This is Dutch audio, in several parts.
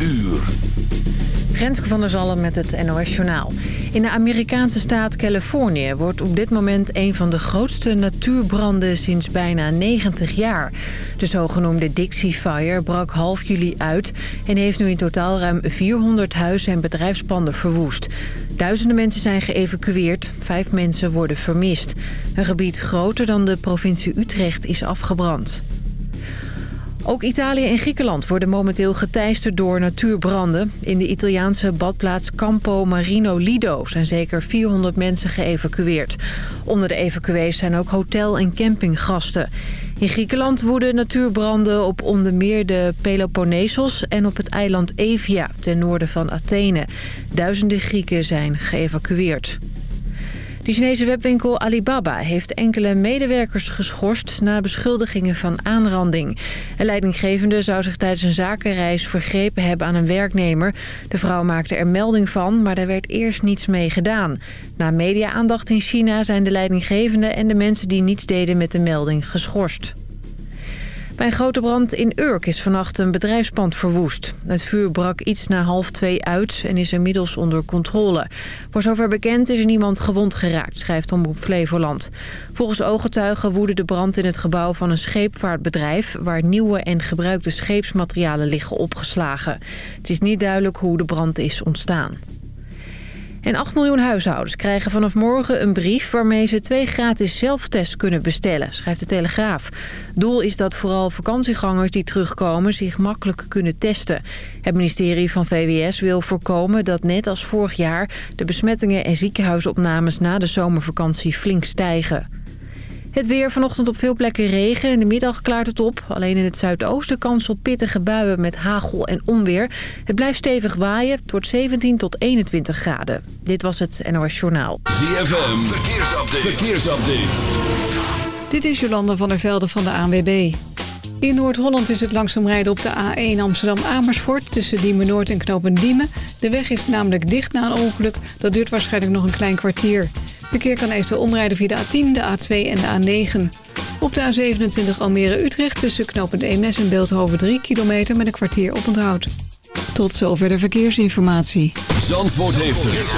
uur. Renske van der Zallen met het NOS Journaal. In de Amerikaanse staat Californië wordt op dit moment een van de grootste natuurbranden sinds bijna 90 jaar. De zogenoemde Dixie Fire brak half juli uit en heeft nu in totaal ruim 400 huizen en bedrijfspanden verwoest. Duizenden mensen zijn geëvacueerd, vijf mensen worden vermist. Een gebied groter dan de provincie Utrecht is afgebrand. Ook Italië en Griekenland worden momenteel geteisterd door natuurbranden. In de Italiaanse badplaats Campo Marino Lido zijn zeker 400 mensen geëvacueerd. Onder de evacuees zijn ook hotel- en campinggasten. In Griekenland woeden natuurbranden op onder meer de Peloponnesos en op het eiland Evia ten noorden van Athene. Duizenden Grieken zijn geëvacueerd. De Chinese webwinkel Alibaba heeft enkele medewerkers geschorst... na beschuldigingen van aanranding. Een leidinggevende zou zich tijdens een zakenreis vergrepen hebben aan een werknemer. De vrouw maakte er melding van, maar daar werd eerst niets mee gedaan. Na media-aandacht in China zijn de leidinggevende en de mensen die niets deden met de melding geschorst. Bij een grote brand in Urk is vannacht een bedrijfspand verwoest. Het vuur brak iets na half twee uit en is inmiddels onder controle. Voor zover bekend is niemand gewond geraakt, schrijft Omroep Flevoland. Volgens ooggetuigen woedde de brand in het gebouw van een scheepvaartbedrijf... waar nieuwe en gebruikte scheepsmaterialen liggen opgeslagen. Het is niet duidelijk hoe de brand is ontstaan. En 8 miljoen huishoudens krijgen vanaf morgen een brief... waarmee ze twee gratis zelftests kunnen bestellen, schrijft de Telegraaf. Doel is dat vooral vakantiegangers die terugkomen zich makkelijk kunnen testen. Het ministerie van VWS wil voorkomen dat net als vorig jaar... de besmettingen en ziekenhuisopnames na de zomervakantie flink stijgen. Het weer vanochtend op veel plekken regen. In de middag klaart het op. Alleen in het zuidoosten kans op pittige buien met hagel en onweer. Het blijft stevig waaien. Het wordt 17 tot 21 graden. Dit was het NOS Journaal. ZFM, verkeersupdate. verkeersupdate. Dit is Jolanda van der Velde van de ANWB. In Noord-Holland is het langzaam rijden op de A1 Amsterdam-Amersfoort... tussen Diemen Noord en Knopen Diemen. De weg is namelijk dicht na een ongeluk. Dat duurt waarschijnlijk nog een klein kwartier. Verkeer kan eventueel omrijden via de A10, de A2 en de A9. Op de A27 Almere-Utrecht tussen knooppunt Eemnes en Beeldhoven 3 kilometer met een kwartier op onthoud. Tot zover de verkeersinformatie. Zandvoort heeft het.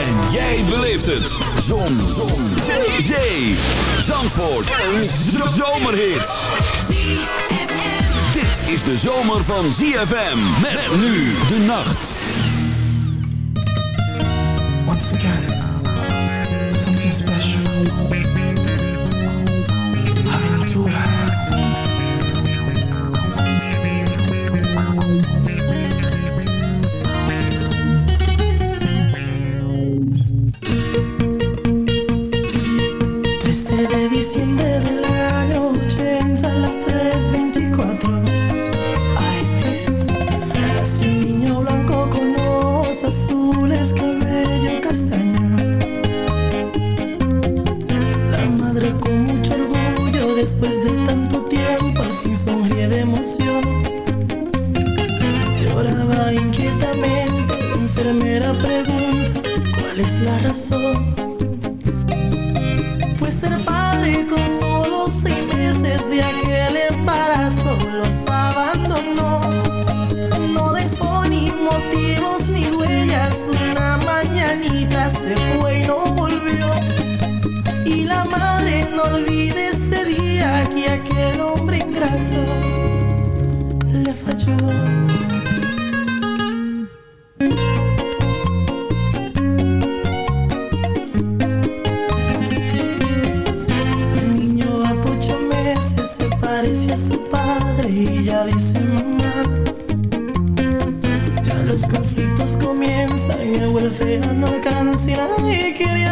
En jij beleeft het. Zon. Zon. Zee. Zee. Zandvoort. Een zomerhit. Dit is de zomer van ZFM. Met nu de nacht. Once again. Aventura. Después de tanto tiempo al fin sonríe de emoción Lloraba inquietamente, la enfermera pregunta cuál es la razón pues ser padre con solo seis meses de aquel embarazo los abandonó. No dejó ni motivos ni huellas. Una mañanita se fue y no hombre ingrato le falló. El niño a ocho meses se parece a su padre y ya dice mamá. Ya los conflictos comienzan y el huérfano no alcanza y quiere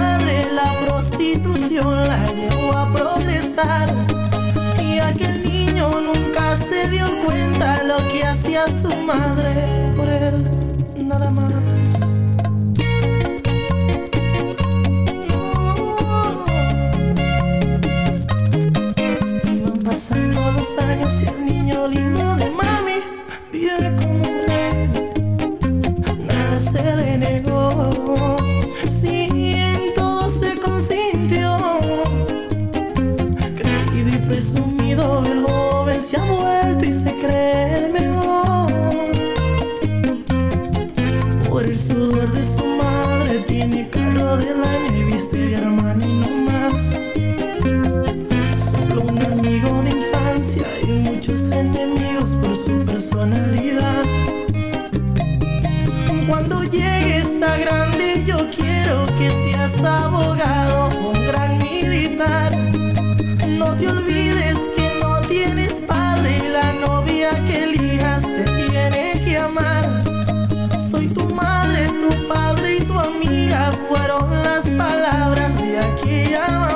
la prostitución la llevó a progresar y aquel niño nunca se dio cuenta lo que hacía su madre por él, nada más. Iban pasando los años y el niño lindo de más abogado, un gran militar. No te olvides que no tienes padre y la novia que elijas te tiene que amar. Soy tu madre, tu padre y tu amiga fueron las palabras de aquella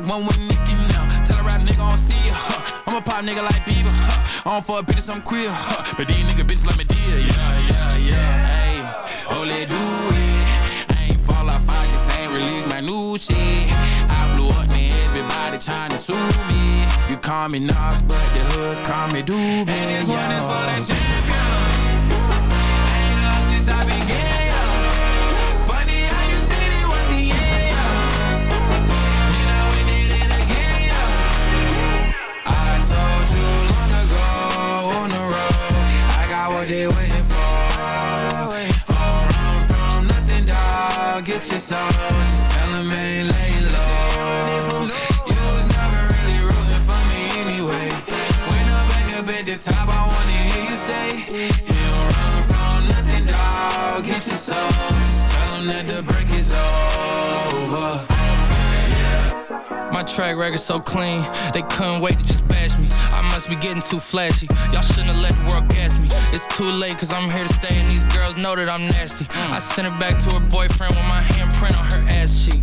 like one with Nicki now. Tell a rap nigga I don't see ya. Huh. I'm a pop nigga like Bieber. Huh. I don't fuck bitches, I'm queer. Huh. But these nigga bitches like me deal. Yeah, yeah, yeah. yeah oh let do it. I ain't fall off, I just ain't release my new shit. I blew up, man. Everybody trying to sue me. You call me Nas, but the hood call me Doobie. And this one is for the chance. Soul. Just tell him ain't laying low. You was never really rooting for me anyway. When I'm back up at the top, I wanna hear you say, You don't run from nothing, dog. Get your soul. Just that the My track record so clean, they couldn't wait to just bash me. I must be getting too flashy. Y'all shouldn't have let the world gas me. It's too late, cause I'm here to stay, and these girls know that I'm nasty. I sent it back to her boyfriend with my handprint on her ass cheek.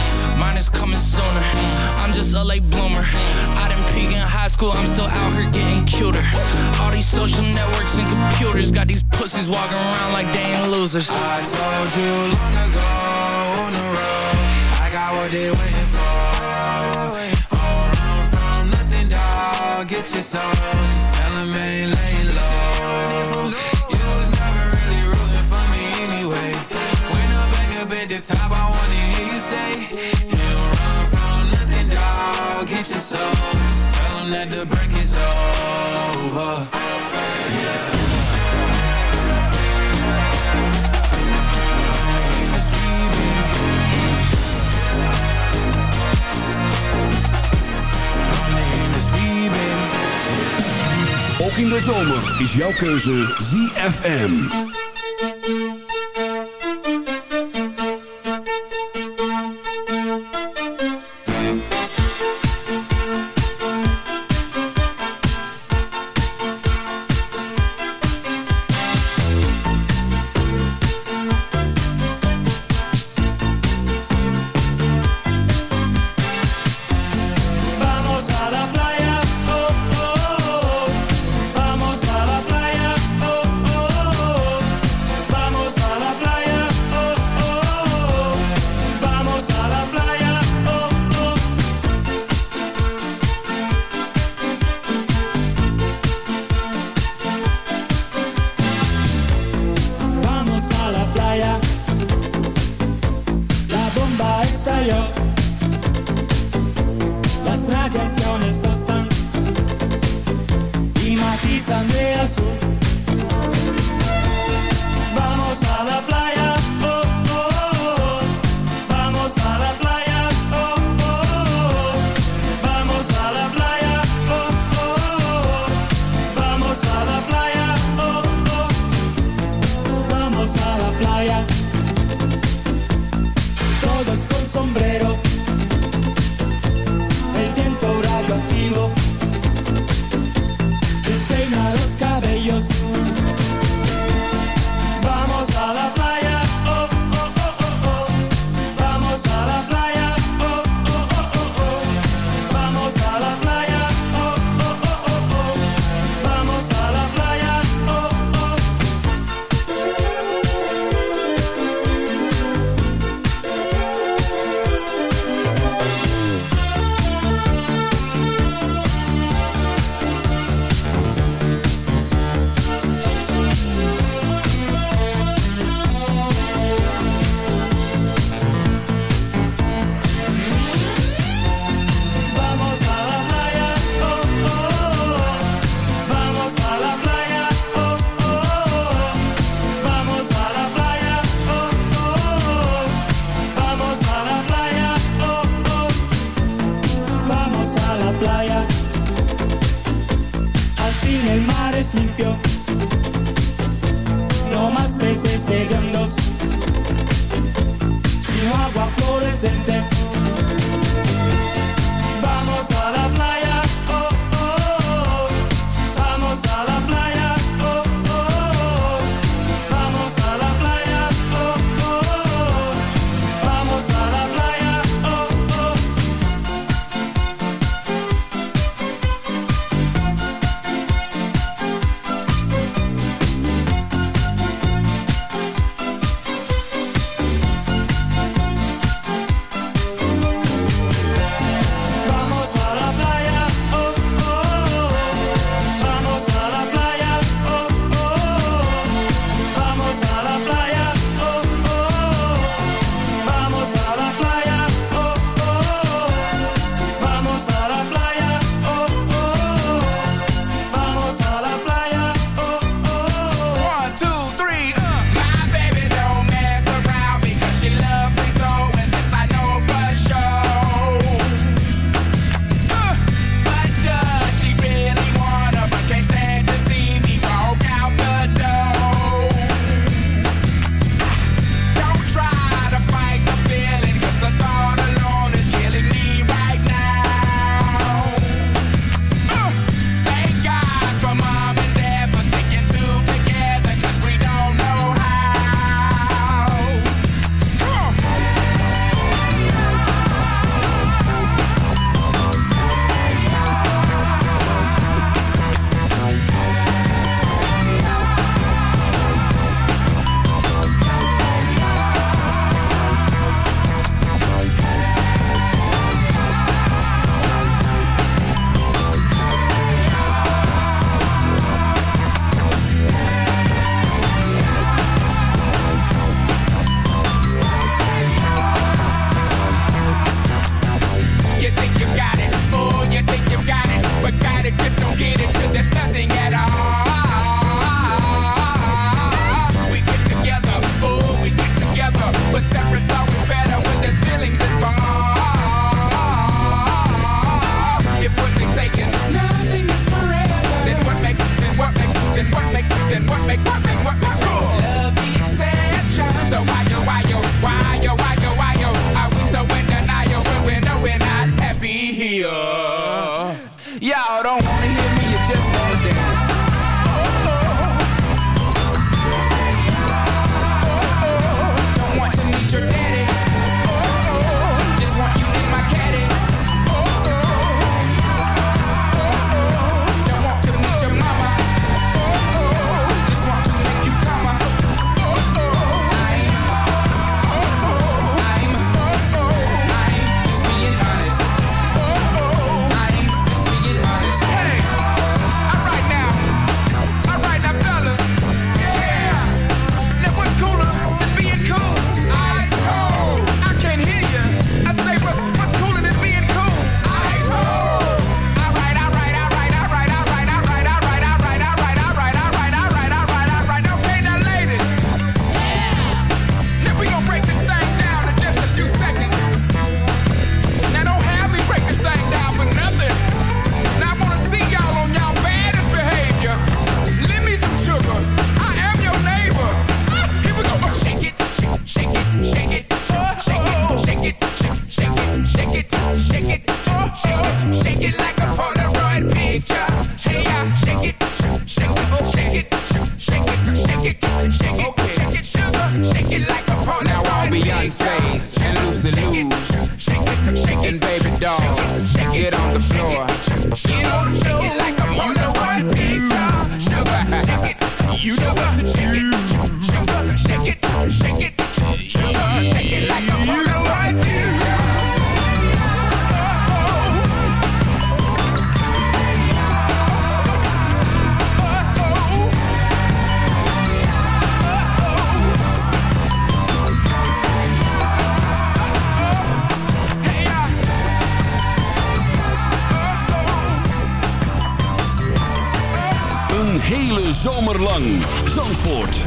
mine is coming sooner. I'm just a late bloomer. I didn't peak in high school, I'm still out here getting cuter. All these social networks and computers got these pussies walking around like they ain't losers. I told you long ago on the road, I got what they waiting for. Run from nothing, dog. Get your soul. Just tell them ain't laying The break is over. Ook in de zomer is jouw keuze ZFM.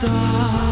Stop.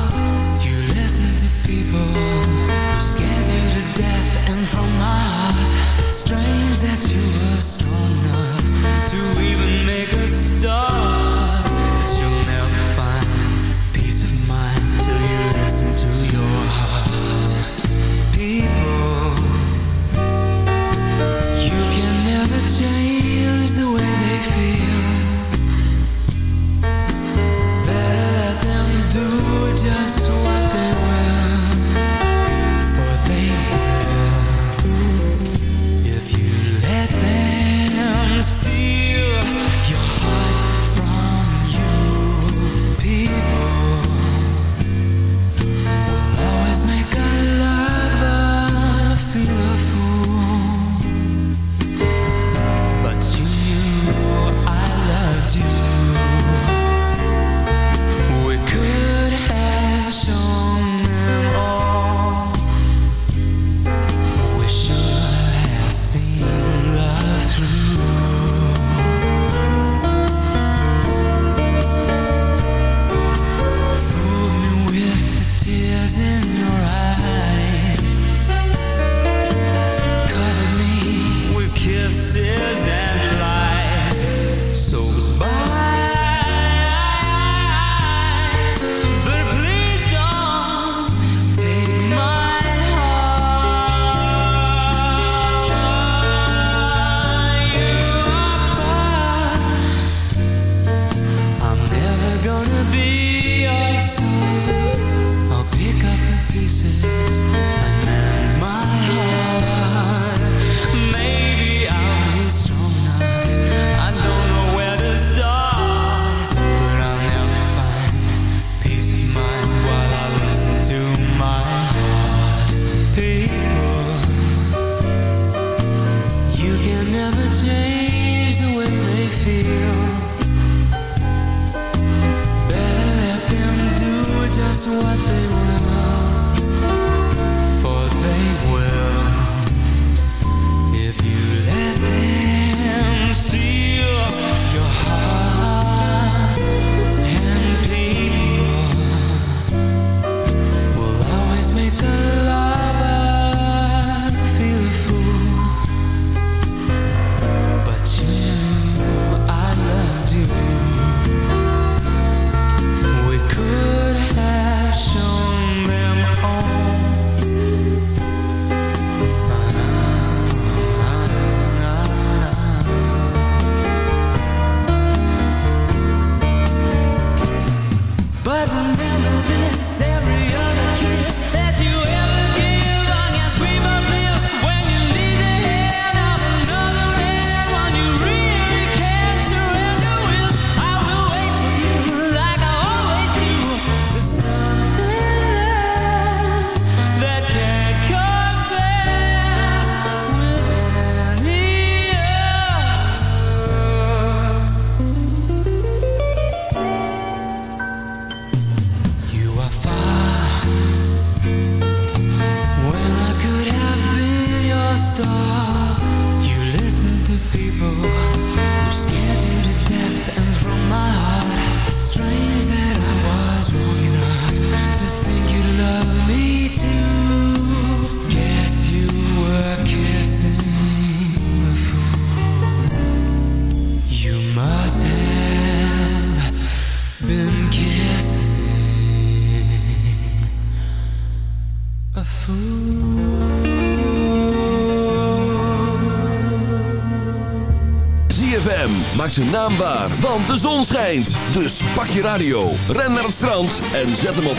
maak zijn naam waar, want de zon schijnt. Dus pak je radio, ren naar het strand en zet hem op 106.9.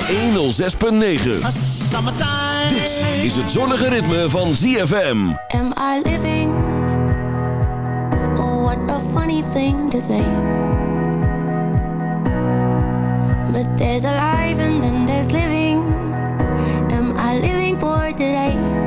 Dit is het zonnige ritme van ZFM. Am I living? Oh, what a funny thing to say. But there's alive and then there's living. Am I living for today?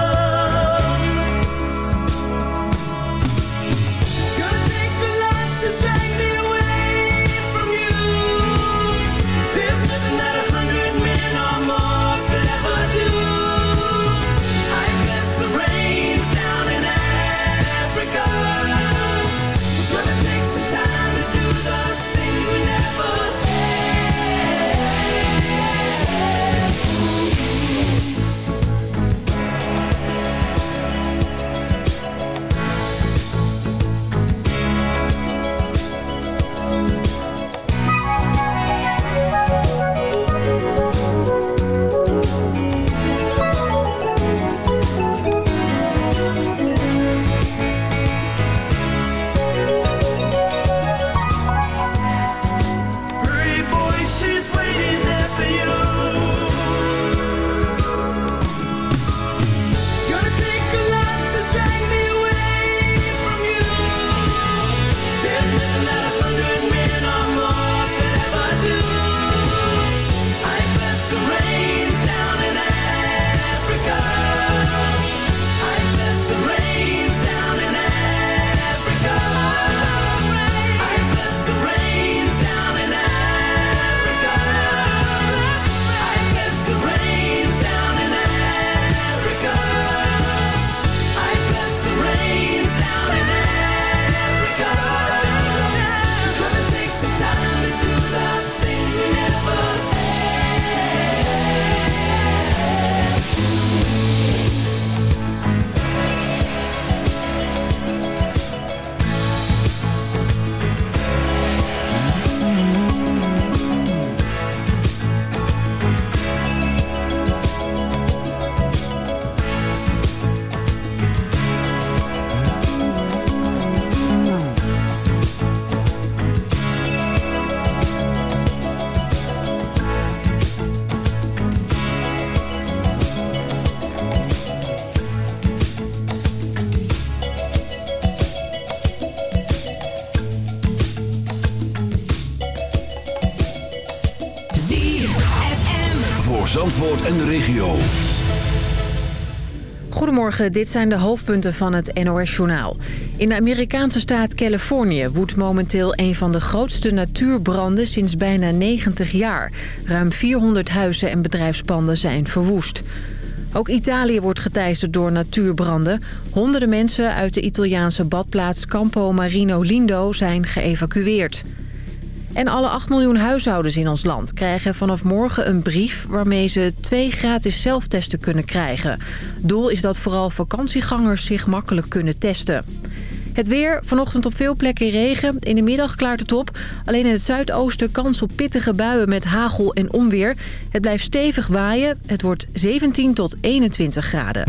Dit zijn de hoofdpunten van het NOS-journaal. In de Amerikaanse staat Californië woedt momenteel een van de grootste natuurbranden sinds bijna 90 jaar. Ruim 400 huizen en bedrijfspanden zijn verwoest. Ook Italië wordt geteisterd door natuurbranden. Honderden mensen uit de Italiaanse badplaats Campo Marino Lindo zijn geëvacueerd. En alle 8 miljoen huishoudens in ons land krijgen vanaf morgen een brief... waarmee ze twee gratis zelftesten kunnen krijgen. Doel is dat vooral vakantiegangers zich makkelijk kunnen testen. Het weer, vanochtend op veel plekken regen. In de middag klaart het op. Alleen in het zuidoosten kans op pittige buien met hagel en onweer. Het blijft stevig waaien. Het wordt 17 tot 21 graden.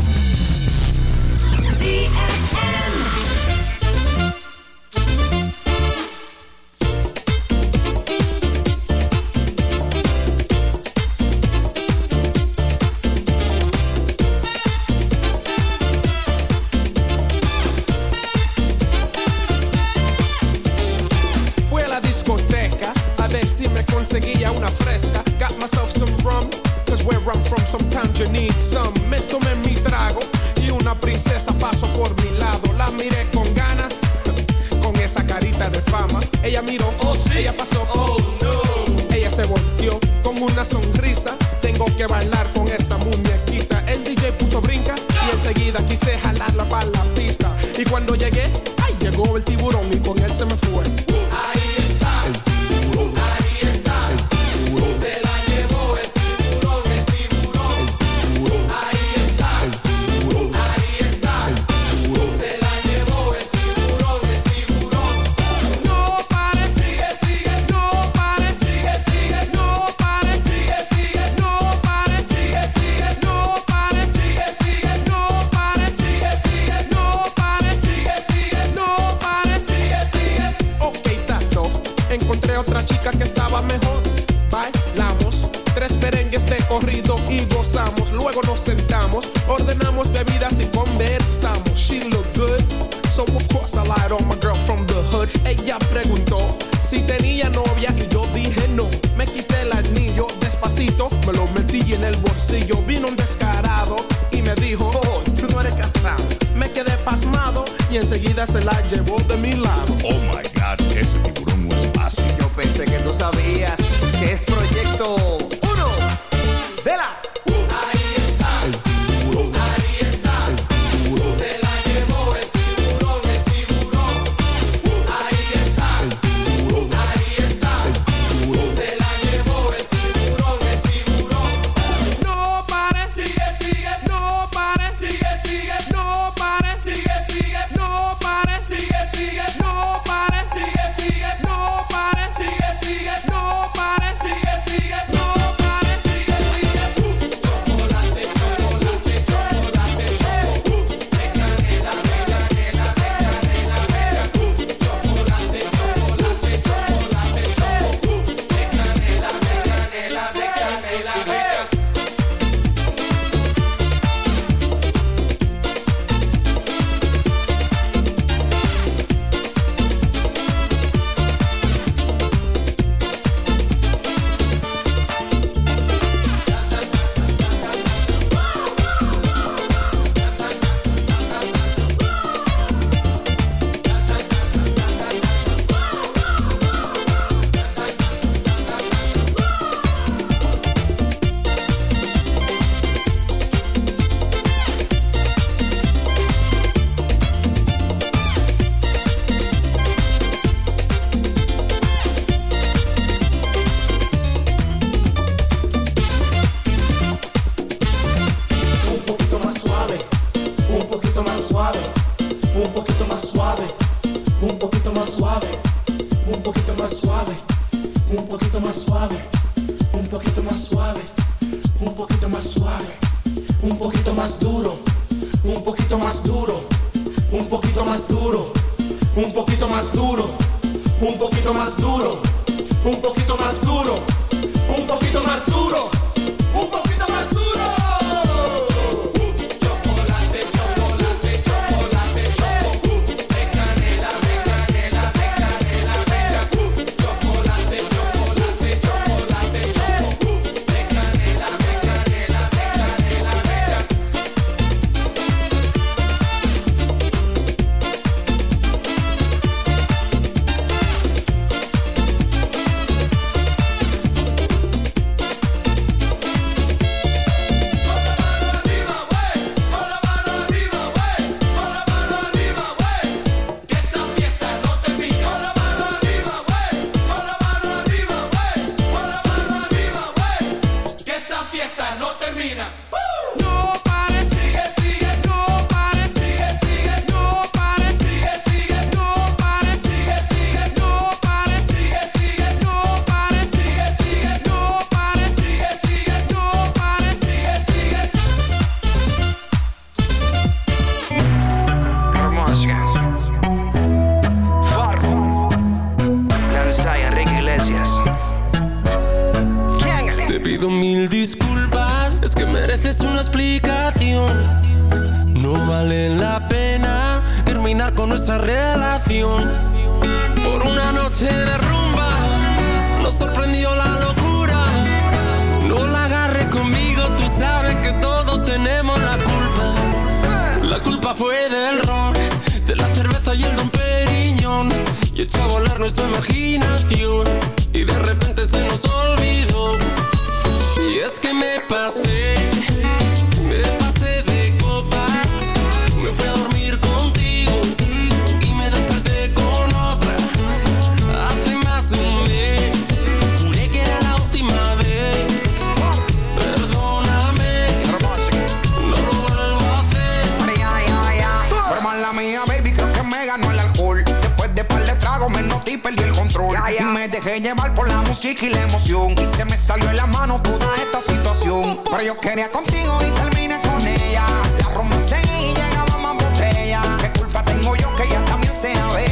llevar por la música y la emoción. Y se me salió en la mano toda esta situación. Pero yo quería contigo y terminé con ella. La romance y llegaba más botella. ¿Qué culpa tengo yo que ella también sea bella?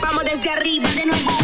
Vamos desde arriba de nuevo.